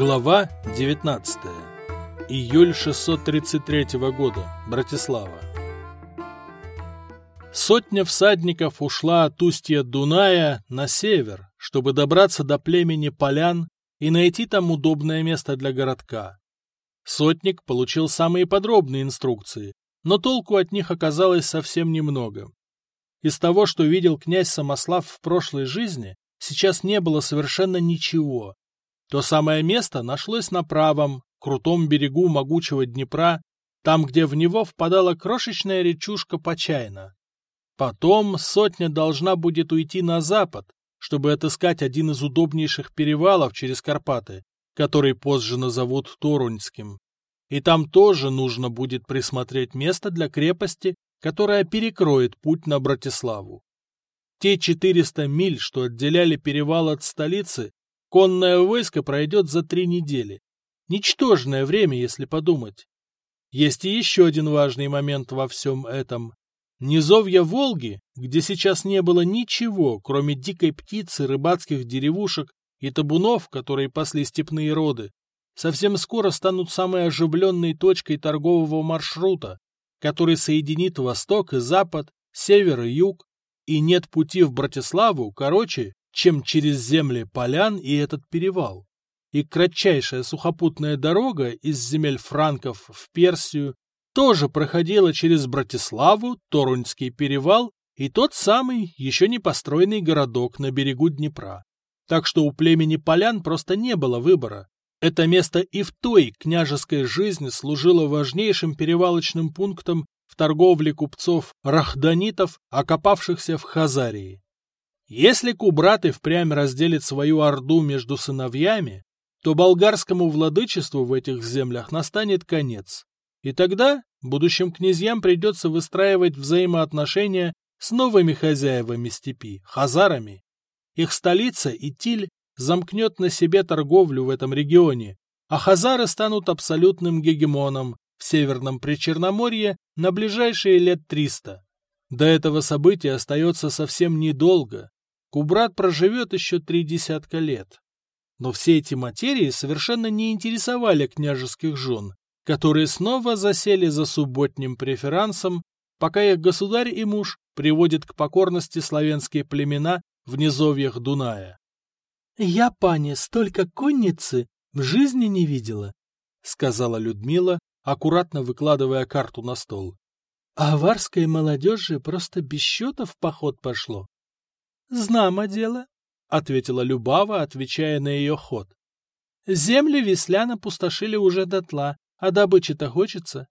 Глава 19. Июль 633 года. Братислава. Сотня всадников ушла от устья Дуная на север, чтобы добраться до племени полян и найти там удобное место для городка. Сотник получил самые подробные инструкции, но толку от них оказалось совсем немного. Из того, что видел князь Самослав в прошлой жизни, сейчас не было совершенно ничего. То самое место нашлось на правом, крутом берегу могучего Днепра, там, где в него впадала крошечная речушка Почайна. Потом сотня должна будет уйти на запад, чтобы отыскать один из удобнейших перевалов через Карпаты, который позже назовут Торуньским. И там тоже нужно будет присмотреть место для крепости, которая перекроет путь на Братиславу. Те 400 миль, что отделяли перевал от столицы, конное войско пройдет за три недели. Ничтожное время, если подумать. Есть и еще один важный момент во всем этом. Низовья Волги, где сейчас не было ничего, кроме дикой птицы, рыбацких деревушек и табунов, которые пасли степные роды, совсем скоро станут самой оживленной точкой торгового маршрута, который соединит восток и запад, север и юг, и нет пути в Братиславу, короче, чем через земли полян и этот перевал. И кратчайшая сухопутная дорога из земель франков в Персию тоже проходила через Братиславу, Торуньский перевал и тот самый, еще не построенный городок на берегу Днепра. Так что у племени полян просто не было выбора. Это место и в той княжеской жизни служило важнейшим перевалочным пунктом в торговле купцов рахданитов, окопавшихся в Хазарии. Если Кубрат и впрямь разделит свою орду между сыновьями, то болгарскому владычеству в этих землях настанет конец. И тогда будущим князьям придется выстраивать взаимоотношения с новыми хозяевами степи, хазарами. Их столица, Итиль, замкнет на себе торговлю в этом регионе, а хазары станут абсолютным гегемоном, в Северном Причерноморье на ближайшие лет 300. До этого события остается совсем недолго. Кубрат проживет еще три десятка лет. Но все эти материи совершенно не интересовали княжеских жен, которые снова засели за субботним преферансом, пока их государь и муж приводят к покорности славянские племена в низовьях Дуная. «Я, пани, столько конницы в жизни не видела», — сказала Людмила, аккуратно выкладывая карту на стол. А аварской молодежи просто без счета в поход пошло. — Знамо дело, — ответила Любава, отвечая на ее ход. — Земли Весляна пустошили уже дотла, а добычи-то хочется.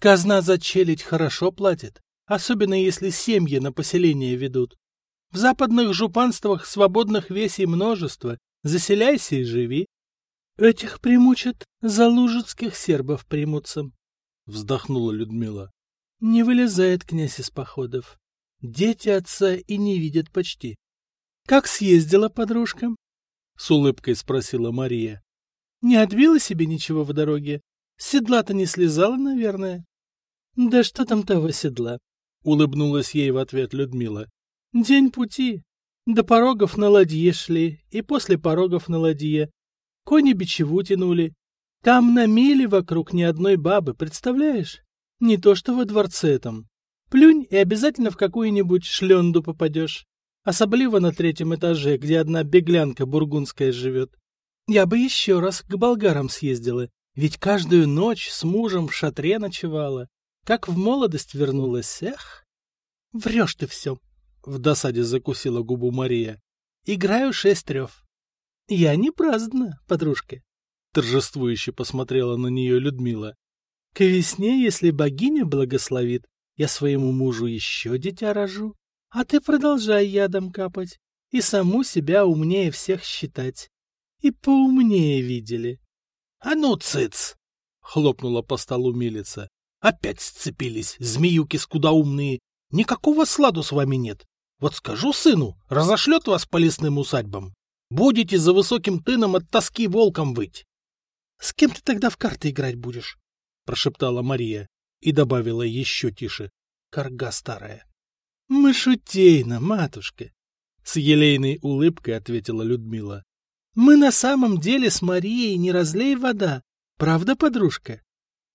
Казна за челядь хорошо платит, особенно если семьи на поселение ведут. В западных жупанствах свободных весей множество, заселяйся и живи. Этих примучат, за лужицких сербов примутся, — вздохнула Людмила. Не вылезает князь из походов. Дети отца и не видят почти. — Как съездила подружка? — с улыбкой спросила Мария. — Не отбила себе ничего в дороге? Седла-то не слезала, наверное? — Да что там того седла? — улыбнулась ей в ответ Людмила. — День пути. До порогов на ладье шли, и после порогов на ладье. Кони бичеву тянули. Там на миле вокруг ни одной бабы, представляешь? Не то что во дворце там. Плюнь и обязательно в какую-нибудь шленду попадешь. Особливо на третьем этаже, где одна беглянка бургундская живет. Я бы еще раз к болгарам съездила, ведь каждую ночь с мужем в шатре ночевала. Как в молодость вернулась, эх! Врешь ты все, — в досаде закусила губу Мария. Играю шесть трев. Я не праздна, подружка. Торжествующе посмотрела на нее Людмила. К весне, если богиня благословит, я своему мужу еще дитя рожу. А ты продолжай ядом капать и саму себя умнее всех считать. И поумнее видели. — А ну, цыц! — хлопнула по столу милица. — Опять сцепились, змеюки скудоумные. Никакого сладу с вами нет. Вот скажу сыну, разошлет вас по лесным усадьбам. Будете за высоким тыном от тоски волком выть. — С кем ты тогда в карты играть будешь? — прошептала Мария и добавила еще тише. — Карга старая. — Мы шутейно, матушка! — с елейной улыбкой ответила Людмила. Мы на самом деле с Марией не разлей вода. Правда, подружка?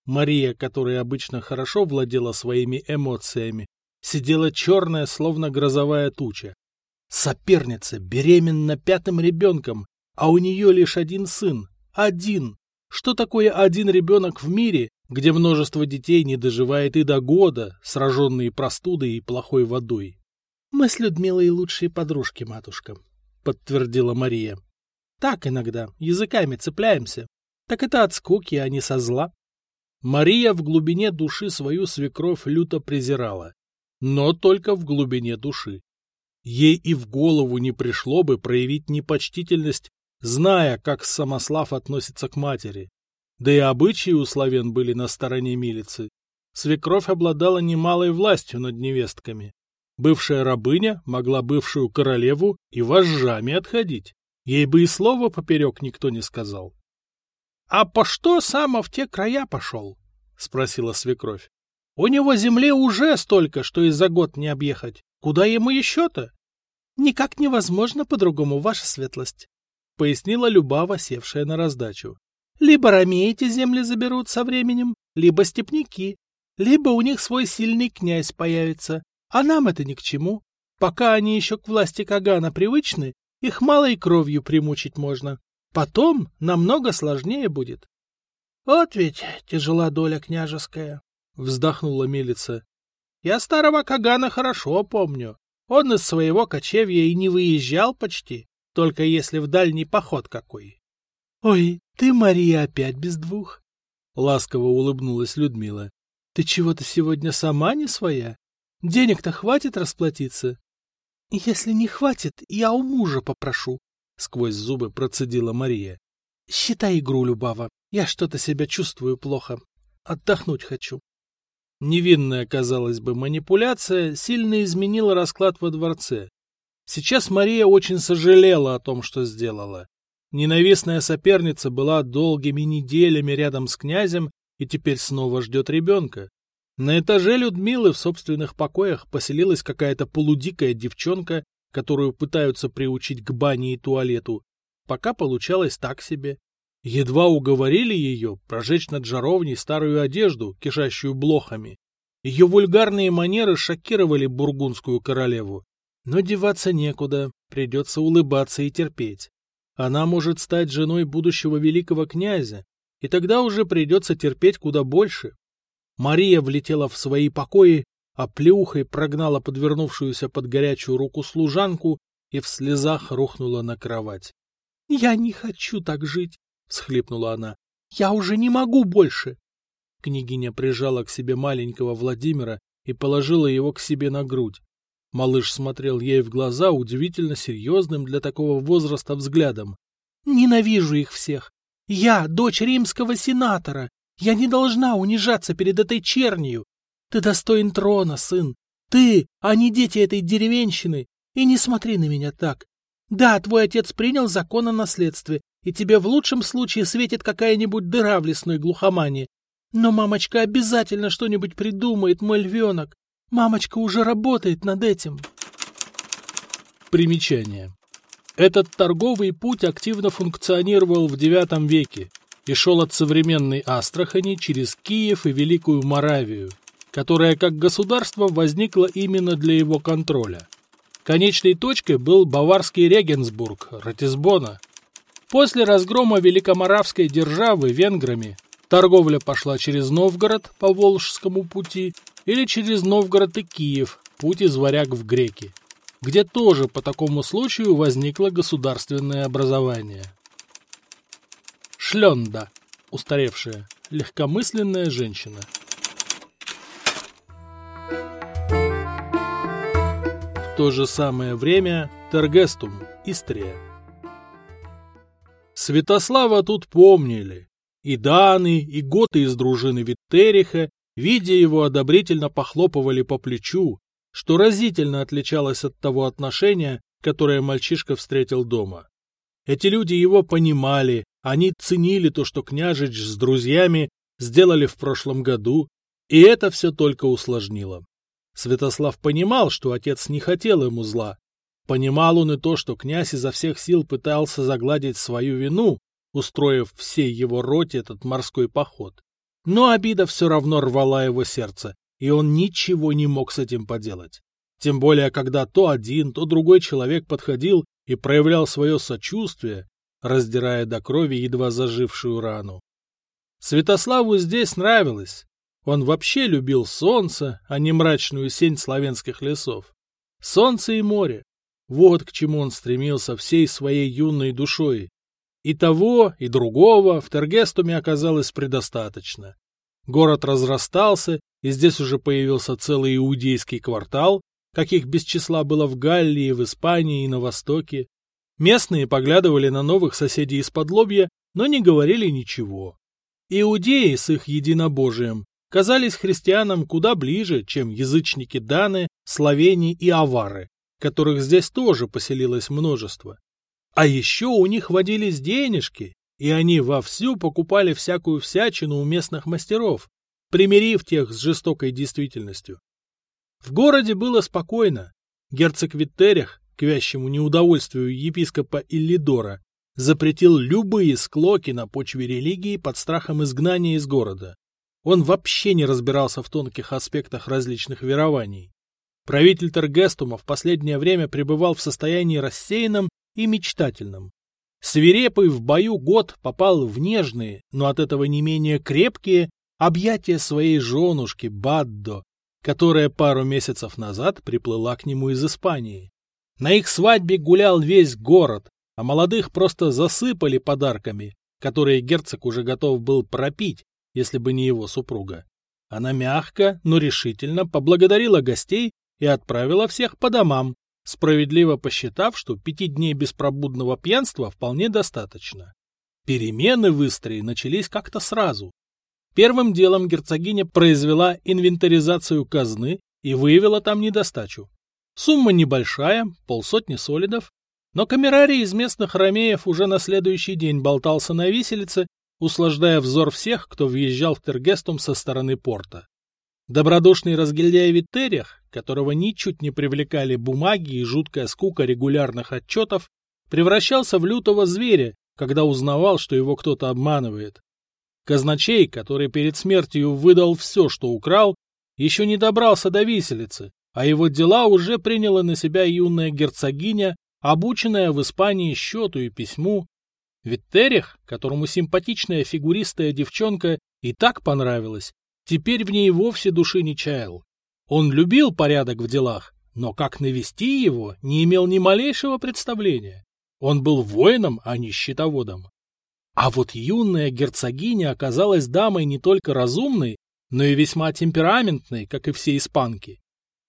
Мария, которая обычно хорошо владела своими эмоциями, сидела черная, словно грозовая туча. Соперница беременна пятым ребенком, а у нее лишь один сын. Один. Что такое один ребенок в мире, где множество детей не доживает и до года, сраженные простудой и плохой водой? — Мы с Людмилой лучшие подружки, матушка, — подтвердила Мария. — Так иногда, языками цепляемся. Так это от скуки, а не со зла. Мария в глубине души свою свекровь люто презирала, но только в глубине души. Ей и в голову не пришло бы проявить непочтительность, зная, как Самослав относится к матери. Да и обычаи у славян были на стороне милицы. Свекровь обладала немалой властью над невестками. Бывшая рабыня могла бывшую королеву и вожжами отходить. Ей бы и слова поперек никто не сказал. — А по что Сама в те края пошел? — спросила свекровь. — У него земли уже столько, что и за год не объехать. Куда ему еще-то? — Никак невозможно по-другому, ваша светлость, — пояснила Любава, севшая на раздачу. — Либо ромеи эти земли заберут со временем, либо степняки, либо у них свой сильный князь появится, а нам это ни к чему. Пока они еще к власти Кагана привычны, их малой кровью примучить можно. Потом намного сложнее будет. — Вот ведь тяжела доля княжеская, — вздохнула милица. — Я старого Кагана хорошо помню. Он из своего кочевья и не выезжал почти, только если в дальний поход какой. — Ой, ты, Мария, опять без двух? — ласково улыбнулась Людмила. — Ты чего-то сегодня сама не своя? Денег-то хватит расплатиться? — Если не хватит, я у мужа попрошу, — сквозь зубы процедила Мария. — Считай игру, Любава. Я что-то себя чувствую плохо. Отдохнуть хочу. Невинная, казалось бы, манипуляция сильно изменила расклад во дворце. Сейчас Мария очень сожалела о том, что сделала. Ненавистная соперница была долгими неделями рядом с князем и теперь снова ждет ребенка. На этаже Людмилы в собственных покоях поселилась какая-то полудикая девчонка которую пытаются приучить к бане и туалету, пока получалось так себе. Едва уговорили ее прожечь над жаровней старую одежду, кишащую блохами. Ее вульгарные манеры шокировали бургундскую королеву. Но деваться некуда, придется улыбаться и терпеть. Она может стать женой будущего великого князя, и тогда уже придется терпеть куда больше. Мария влетела в свои покои а плюхой прогнала подвернувшуюся под горячую руку служанку и в слезах рухнула на кровать. — Я не хочу так жить, — всхлипнула она. — Я уже не могу больше. Княгиня прижала к себе маленького Владимира и положила его к себе на грудь. Малыш смотрел ей в глаза удивительно серьезным для такого возраста взглядом. — Ненавижу их всех. Я дочь римского сенатора. Я не должна унижаться перед этой чернью. Ты достоин трона, сын. Ты, а не дети этой деревенщины. И не смотри на меня так. Да, твой отец принял закон о наследстве, и тебе в лучшем случае светит какая-нибудь дыра в лесной глухомане. Но мамочка обязательно что-нибудь придумает, мой львенок. Мамочка уже работает над этим. Примечание. Этот торговый путь активно функционировал в IX веке и шел от современной Астрахани через Киев и Великую Моравию которая как государство возникла именно для его контроля. Конечной точкой был баварский Регенсбург, Ратисбона. После разгрома Великоморавской державы венграми торговля пошла через Новгород по Волжскому пути или через Новгород и Киев, путь из варяг в греки, где тоже по такому случаю возникло государственное образование. Шленда, устаревшая, легкомысленная женщина – то же самое время Тергестум, Истрия. Святослава тут помнили. И Даны, и готы из дружины Виттериха, видя его, одобрительно похлопывали по плечу, что разительно отличалось от того отношения, которое мальчишка встретил дома. Эти люди его понимали, они ценили то, что княжич с друзьями сделали в прошлом году, и это все только усложнило. Святослав понимал, что отец не хотел ему зла, Понимал он и то, что князь изо всех сил пытался загладить свою вину, устроив всей его роте этот морской поход. Но обида все равно рвала его сердце, и он ничего не мог с этим поделать. Тем более, когда то один, то другой человек подходил и проявлял свое сочувствие, раздирая до крови едва зажившую рану. Святославу здесь нравилось. Он вообще любил солнце, а не мрачную сень славянских лесов. Солнце и море. Вот к чему он стремился всей своей юной душой. И того, и другого в Тергестуме оказалось предостаточно. Город разрастался, и здесь уже появился целый иудейский квартал, каких без числа было в Галлии, в Испании и на Востоке. Местные поглядывали на новых соседей из-под лобья, но не говорили ничего. Иудеи с их единобожием казались христианам куда ближе, чем язычники Даны, Словени и Авары, которых здесь тоже поселилось множество. А еще у них водились денежки, и они вовсю покупали всякую всячину у местных мастеров, примирив тех с жестокой действительностью. В городе было спокойно. Герцог Виттерих, к вящему неудовольствию епископа Иллидора, запретил любые склоки на почве религии под страхом изгнания из города. Он вообще не разбирался в тонких аспектах различных верований. Правитель Тергестума в последнее время пребывал в состоянии рассеянном и мечтательном. Свирепый в бою год попал в нежные, но от этого не менее крепкие, объятия своей женушки Баддо, которая пару месяцев назад приплыла к нему из Испании. На их свадьбе гулял весь город, а молодых просто засыпали подарками, которые герцог уже готов был пропить, если бы не его супруга. Она мягко, но решительно поблагодарила гостей и отправила всех по домам, справедливо посчитав, что пяти дней беспробудного пьянства вполне достаточно. Перемены в Истрии начались как-то сразу. Первым делом герцогиня произвела инвентаризацию казны и выявила там недостачу. Сумма небольшая, полсотни солидов, но камерарий из местных ромеев уже на следующий день болтался на виселице, услаждая взор всех, кто въезжал в Тергестум со стороны порта. Добродушный разгильдяй Виттериях, которого ничуть не привлекали бумаги и жуткая скука регулярных отчетов, превращался в лютого зверя, когда узнавал, что его кто-то обманывает. Казначей, который перед смертью выдал все, что украл, еще не добрался до виселицы, а его дела уже приняла на себя юная герцогиня, обученная в Испании счету и письму. Ведь которому симпатичная фигуристая девчонка и так понравилась, теперь в ней вовсе души не чаял. Он любил порядок в делах, но как навести его, не имел ни малейшего представления. Он был воином, а не счетоводом. А вот юная герцогиня оказалась дамой не только разумной, но и весьма темпераментной, как и все испанки.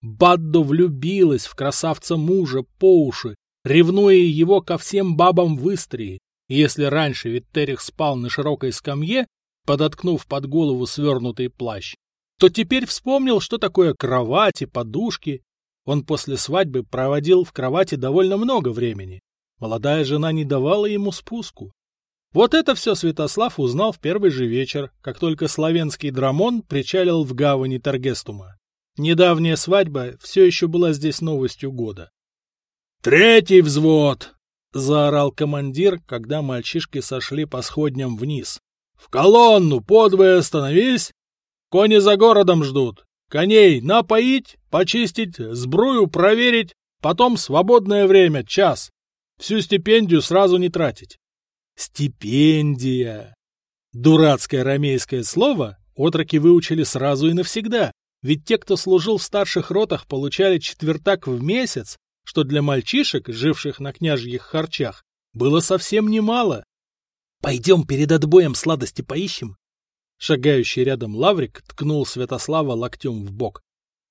Баддо влюбилась в красавца мужа по уши, ревнуя его ко всем бабам в Истрии. Если раньше Виттерих спал на широкой скамье, подоткнув под голову свернутый плащ, то теперь вспомнил, что такое кровать и подушки. Он после свадьбы проводил в кровати довольно много времени. Молодая жена не давала ему спуску. Вот это все Святослав узнал в первый же вечер, как только славянский драмон причалил в гавани Таргестума. Недавняя свадьба все еще была здесь новостью года. «Третий взвод!» — заорал командир, когда мальчишки сошли по сходням вниз. «В колонну! Подвое остановись! Кони за городом ждут! Коней напоить, почистить, сбрую проверить, потом свободное время, час. Всю стипендию сразу не тратить. Стипендия. Дурацкое ромейское слово отроки выучили сразу и навсегда, ведь те, кто служил в старших ротах, получали четвертак в месяц, что для мальчишек, живших на княжьих харчах, было совсем немало. «Пойдем перед отбоем сладости поищем?» Шагающий рядом Лаврик ткнул Святослава локтем в бок.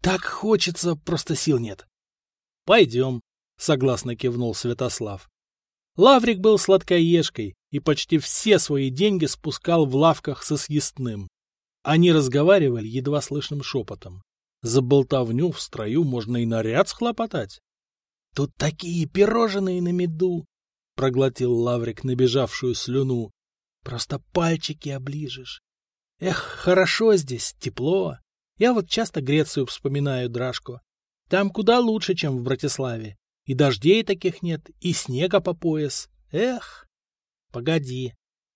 «Так хочется, просто сил нет». «Пойдем», — согласно кивнул Святослав. Лаврик был сладкоежкой и почти все свои деньги спускал в лавках со съестным. Они разговаривали едва слышным шепотом. За болтовню в строю можно и наряд схлопотать. — Тут такие пирожные на меду! — проглотил Лаврик набежавшую слюну. — Просто пальчики оближешь. Эх, хорошо здесь, тепло. Я вот часто Грецию вспоминаю, Драшко. Там куда лучше, чем в Братиславе. И дождей таких нет, и снега по пояс. Эх! Погоди.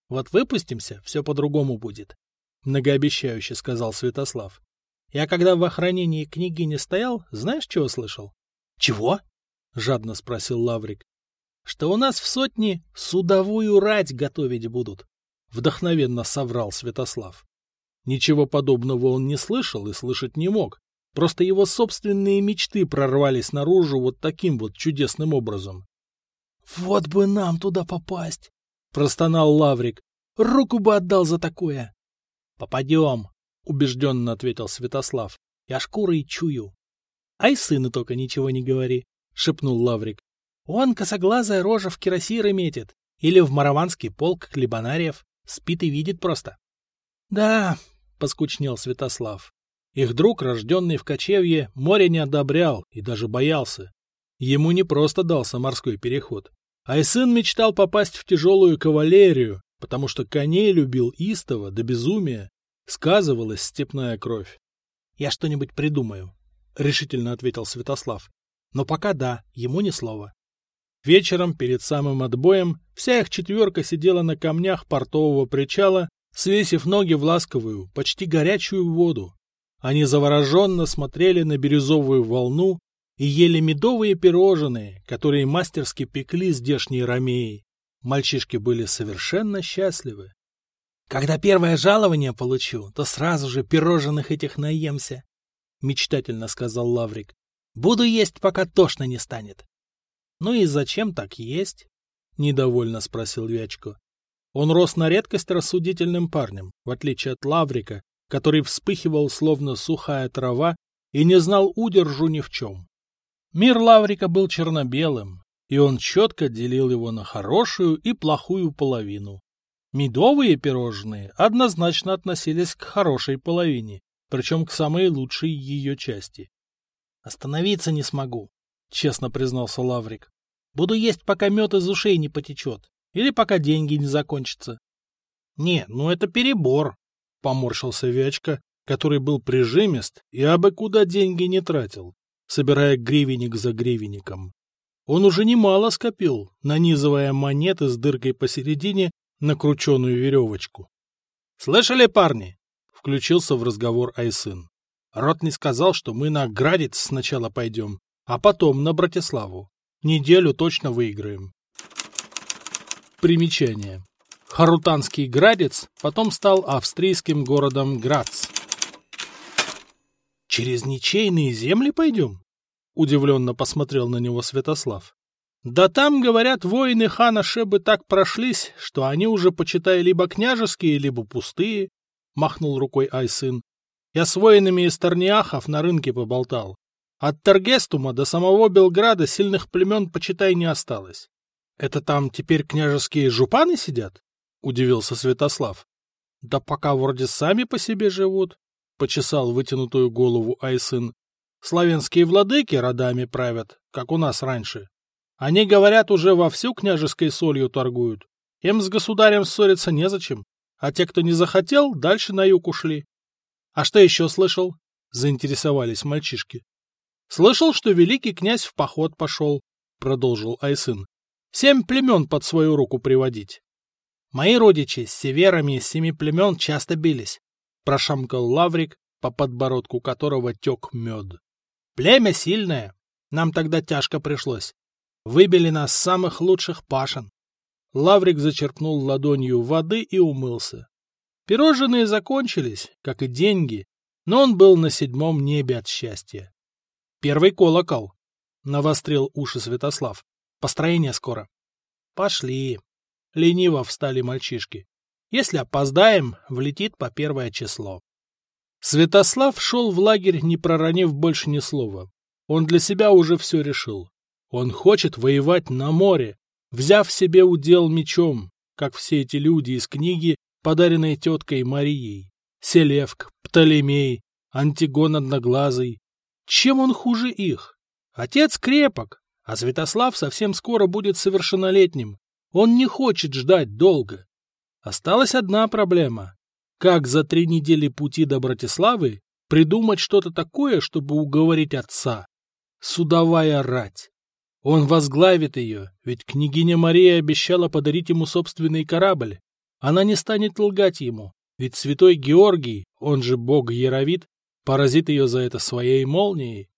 Вот выпустимся, все по-другому будет. Многообещающе сказал Святослав. Я когда в охранении книги не стоял, знаешь, чего слышал? Чего? Жадно спросил Лаврик. Что у нас в сотне судовую рать готовить будут. Вдохновенно соврал Святослав. Ничего подобного он не слышал и слышать не мог. Просто его собственные мечты прорвались наружу вот таким вот чудесным образом. — Вот бы нам туда попасть! — простонал Лаврик. — Руку бы отдал за такое! — Попадем! — убежденно ответил Святослав. — Я шкурой чую. — Ай, сыну только ничего не говори! — шепнул Лаврик. — Он косоглазая рожа в кирасиры метит. Или в мараванский полк хлебонариев. Спит и видит просто. — Да, — поскучнел Святослав. Их друг, рожденный в кочевье, море не одобрял и даже боялся. Ему не просто дался морской переход. А и сын мечтал попасть в тяжелую кавалерию, потому что коней любил истово до безумия. Сказывалась степная кровь. — Я что-нибудь придумаю, — решительно ответил Святослав. — Но пока да, ему ни слова. Вечером, перед самым отбоем, вся их четверка сидела на камнях портового причала, свесив ноги в ласковую, почти горячую воду. Они завороженно смотрели на бирюзовую волну и ели медовые пирожные, которые мастерски пекли здешние ромеи. Мальчишки были совершенно счастливы. «Когда первое жалование получу, то сразу же пирожных этих наемся», — мечтательно сказал Лаврик. «Буду есть, пока тошно не станет». «Ну и зачем так есть?» — недовольно спросил Вячко. Он рос на редкость рассудительным парнем, в отличие от Лаврика, который вспыхивал словно сухая трава и не знал удержу ни в чем. Мир Лаврика был черно-белым, и он четко делил его на хорошую и плохую половину. Медовые пирожные однозначно относились к хорошей половине, причем к самой лучшей ее части. «Остановиться не смогу», — честно признался Лаврик. «Буду есть, пока мед из ушей не потечет. Или пока деньги не закончатся. — Не, ну это перебор, — поморщился Вячка, который был прижимист и абы куда деньги не тратил, собирая гривенник за гривенником. Он уже немало скопил, нанизывая монеты с дыркой посередине на крученую веревочку. — Слышали, парни? — включился в разговор Айсын. Ротный сказал, что мы на Градец сначала пойдем, а потом на Братиславу. Неделю точно выиграем. Примечание. Харутанский Градец потом стал австрийским городом Грац. «Через ничейные земли пойдем?» — удивленно посмотрел на него Святослав. «Да там, говорят, воины хана Шебы так прошлись, что они уже, почитай, либо княжеские, либо пустые», — махнул рукой Айсын. «Я с воинами из Тарниахов на рынке поболтал. От Таргестума до самого Белграда сильных племен, почитай, не осталось. Это там теперь княжеские жупаны сидят? — удивился Святослав. — Да пока вроде сами по себе живут, — почесал вытянутую голову Айсын. — Славянские владыки родами правят, как у нас раньше. Они, говорят, уже вовсю княжеской солью торгуют. Им с государем ссориться незачем, а те, кто не захотел, дальше на юг ушли. — А что еще слышал? — заинтересовались мальчишки. — Слышал, что великий князь в поход пошел, — продолжил Айсын. Семь племен под свою руку приводить. Мои родичи с северами из семи племен часто бились, прошамкал лаврик, по подбородку которого тек мед. Племя сильное, нам тогда тяжко пришлось. Выбили нас самых лучших пашен. Лаврик зачерпнул ладонью воды и умылся. Пирожные закончились, как и деньги, но он был на седьмом небе от счастья. Первый колокол. Навострил уши Святослав. Построение скоро. Пошли. Лениво встали мальчишки. Если опоздаем, влетит по первое число. Святослав шел в лагерь, не проронив больше ни слова. Он для себя уже все решил. Он хочет воевать на море, взяв себе удел мечом, как все эти люди из книги, подаренной теткой Марией. Селевк, Птолемей, Антигон Одноглазый. Чем он хуже их? Отец крепок, а Святослав совсем скоро будет совершеннолетним. Он не хочет ждать долго. Осталась одна проблема. Как за три недели пути до Братиславы придумать что-то такое, чтобы уговорить отца? Судовая рать. Он возглавит ее, ведь княгиня Мария обещала подарить ему собственный корабль. Она не станет лгать ему, ведь святой Георгий, он же бог Яровит, поразит ее за это своей молнией.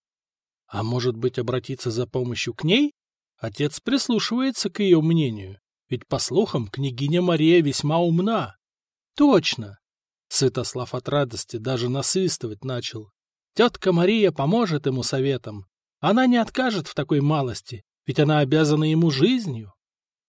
А может быть, обратиться за помощью к ней? Отец прислушивается к ее мнению, ведь, по слухам, княгиня Мария весьма умна. Точно! Святослав от радости даже насвистывать начал. Тетка Мария поможет ему советом. Она не откажет в такой малости, ведь она обязана ему жизнью.